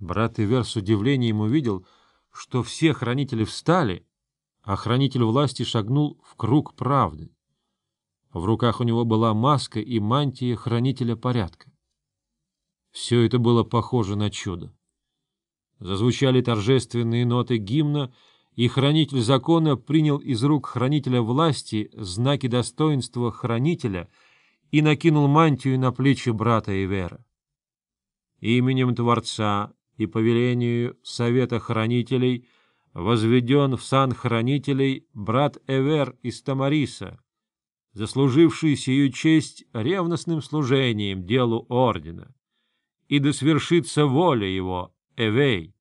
Брат Ивер с удивлением увидел, что все хранители встали, а хранитель власти шагнул в круг правды. В руках у него была маска и мантия хранителя порядка. Все это было похоже на чудо. Зазвучали торжественные ноты гимна, и хранитель закона принял из рук хранителя власти знаки достоинства хранителя и накинул мантию на плечи брата Ивера. Именем Творца и по велению Совета Хранителей возведен в сан Хранителей брат Эвер из Тамариса, заслуживший сию честь ревностным служением делу Ордена, и да свершится воля его, Эвей.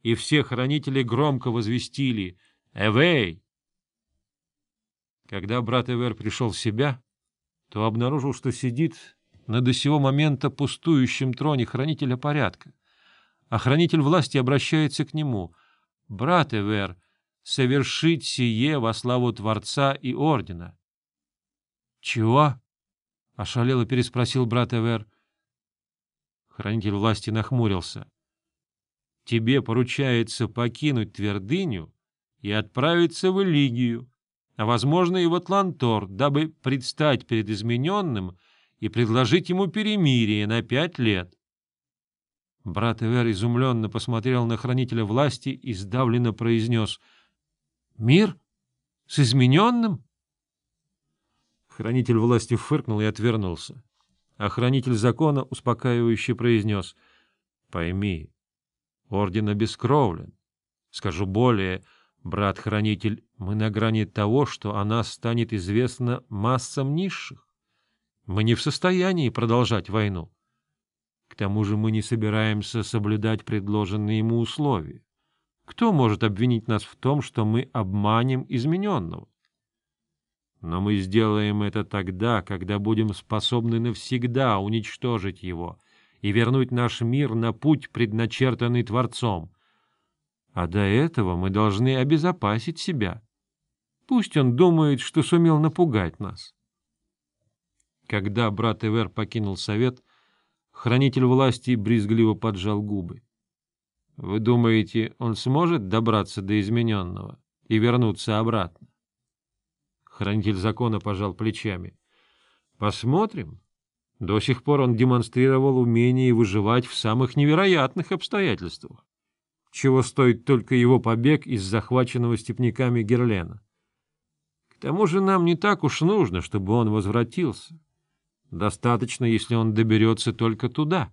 И все хранители громко возвестили «Эвей!». Когда брат Эвер пришел в себя, то обнаружил, что сидит на до сего момента пустующем троне хранителя порядка, а хранитель власти обращается к нему. «Брат Эвер, совершить сие во славу Творца и Ордена». «Чего?» — ошалело переспросил брат Эвер. Хранитель власти нахмурился. «Тебе поручается покинуть твердыню и отправиться в Элигию, а, возможно, и в Атлантор, дабы предстать перед измененным и предложить ему перемирие на пять лет. Брат Эвер изумленно посмотрел на хранителя власти и сдавленно произнес «Мир? С измененным?» Хранитель власти фыркнул и отвернулся. А хранитель закона успокаивающе произнес «Пойми, орден обескровлен. Скажу более, брат-хранитель, мы на грани того, что она станет известна массам низших. Мы не в состоянии продолжать войну. К тому же мы не собираемся соблюдать предложенные ему условия. Кто может обвинить нас в том, что мы обманем измененного? Но мы сделаем это тогда, когда будем способны навсегда уничтожить его и вернуть наш мир на путь, предначертанный Творцом. А до этого мы должны обезопасить себя. Пусть он думает, что сумел напугать нас. Когда брат Эвер покинул совет, Хранитель власти брезгливо поджал губы. — Вы думаете, он сможет добраться до измененного и вернуться обратно? Хранитель закона пожал плечами. — Посмотрим. До сих пор он демонстрировал умение выживать в самых невероятных обстоятельствах. Чего стоит только его побег из захваченного степняками Герлена. К тому же нам не так уж нужно, чтобы он возвратился. — Достаточно, если он доберется только туда.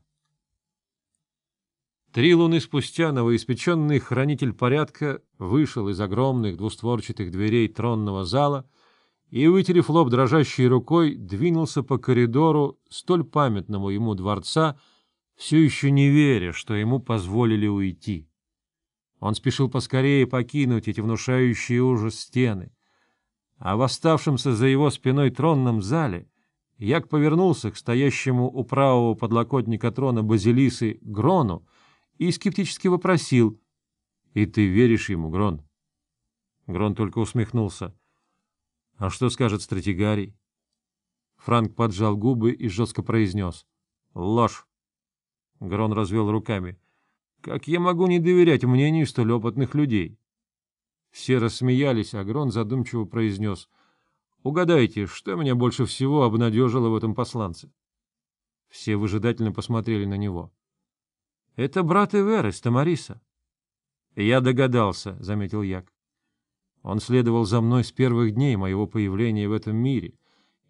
Три луны спустя новоиспеченный хранитель порядка вышел из огромных двустворчатых дверей тронного зала и, вытерев лоб дрожащей рукой, двинулся по коридору столь памятному ему дворца, все еще не веря, что ему позволили уйти. Он спешил поскорее покинуть эти внушающие ужас стены, а в оставшемся за его спиной тронном зале — Як повернулся к стоящему у правого подлокотника трона Базилисы Грону и скептически вопросил, «И ты веришь ему, Грон?» Грон только усмехнулся. «А что скажет стратегарий?» Франк поджал губы и жестко произнес. «Ложь!» Грон развел руками. «Как я могу не доверять мнению столь опытных людей?» Все рассмеялись, а Грон задумчиво произнес. Угадайте, что меня больше всего обнадежило в этом посланце? Все выжидательно посмотрели на него. — Это брат Ивер из Тамариса. — Я догадался, — заметил Як. Он следовал за мной с первых дней моего появления в этом мире,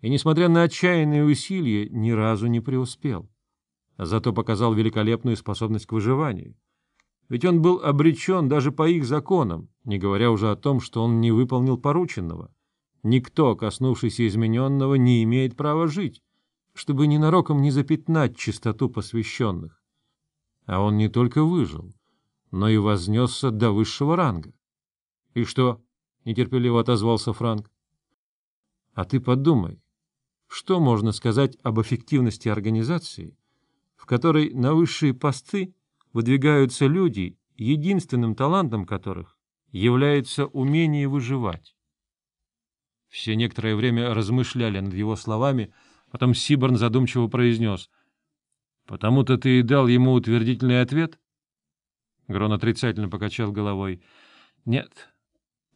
и, несмотря на отчаянные усилия, ни разу не преуспел. Зато показал великолепную способность к выживанию. Ведь он был обречен даже по их законам, не говоря уже о том, что он не выполнил порученного. Никто, коснувшийся измененного, не имеет права жить, чтобы ненароком не запятнать чистоту посвященных. А он не только выжил, но и вознесся до высшего ранга. — И что? — нетерпеливо отозвался Франк. — А ты подумай, что можно сказать об эффективности организации, в которой на высшие посты выдвигаются люди, единственным талантом которых является умение выживать? Все некоторое время размышляли над его словами, потом Сиборн задумчиво произнес. — Потому-то ты и дал ему утвердительный ответ? Грон отрицательно покачал головой. — Нет,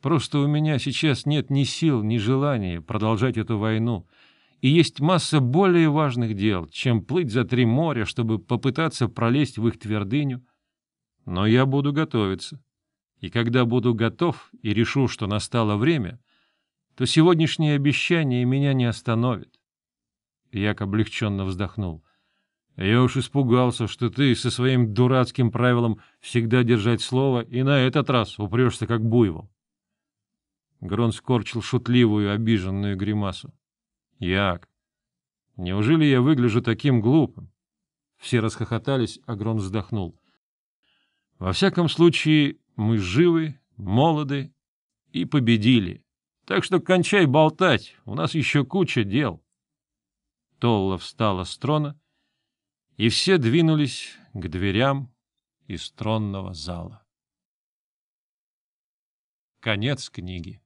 просто у меня сейчас нет ни сил, ни желания продолжать эту войну, и есть масса более важных дел, чем плыть за три моря, чтобы попытаться пролезть в их твердыню. Но я буду готовиться. И когда буду готов и решу, что настало время, то сегодняшнее обещание меня не остановит. Як облегченно вздохнул. Я уж испугался, что ты со своим дурацким правилом всегда держать слово и на этот раз упрешься как буйвол. Грон скорчил шутливую, обиженную гримасу. — Як? Неужели я выгляжу таким глупым? Все расхохотались, а Грон вздохнул. — Во всяком случае, мы живы, молоды и победили. Так что кончай болтать, у нас еще куча дел. Толла встала с трона, и все двинулись к дверям из тронного зала. Конец книги